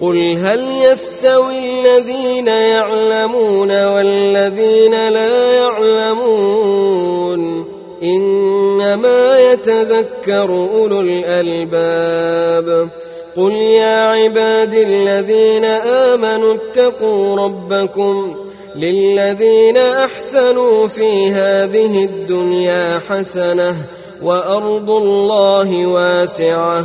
قل هل يستوي الذين يعلمون والذين لا يعلمون إنما يتذكر أولو الألباب قل يا عباد الذين آمنوا اتقوا ربكم للذين أحسنوا في هذه الدنيا حسنة وأرض الله واسعة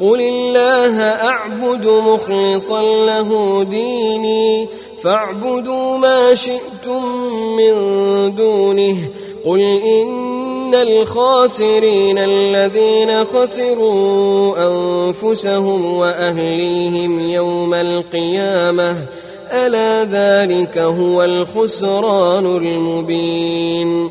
قل الله اعبد مخلصا له ديني فاعبدوا ما شئتم من دونه قل ان الخاسرين الذين خسروا انفسهم واهليهم يوم القيامه الا ذلك هو الخسران المبين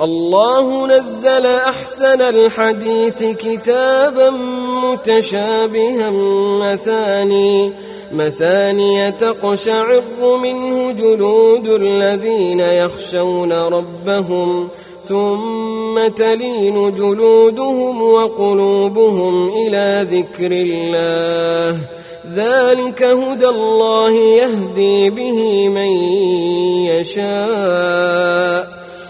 الله نزل أحسن الحديث كتابا متشابها مثاني مثاني تقشعر منه جلود الذين يخشون ربهم ثم تلين جلودهم وقلوبهم إلى ذكر الله ذلك هدى الله يهدي به من يشاء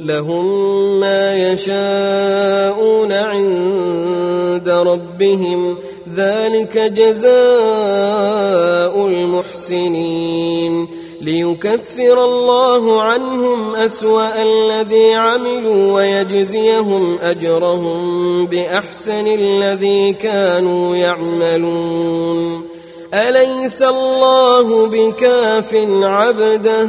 لهم ما يشاءون عند ربهم. ذلك جزاء المحسنين. ليكفر الله عنهم أسوأ الذي عملوا ويجزيهم أجرهم بأحسن الذي كانوا يعملون. أليس الله بكاف عبده؟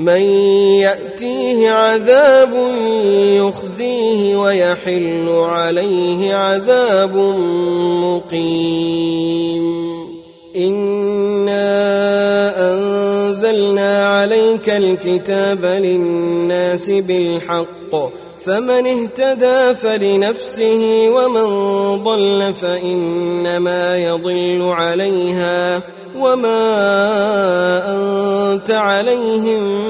من يأتيه عذاب يخزيه ويحل عليه عذاب مقيم. انا انزلنا عليك الكتاب للناس بالحق. فمن اهتدى فلنفسه ومن ضل فانما يضل عليها وما انت عليهم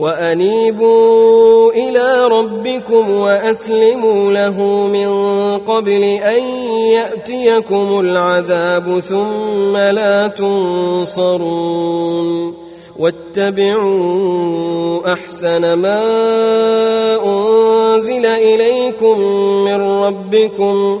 وأنيبوا إلى ربكم وأسلموا له من قبل أن يأتيكم العذاب ثم لا تنصرون واتبعوا أحسن ما أنزل إليكم من ربكم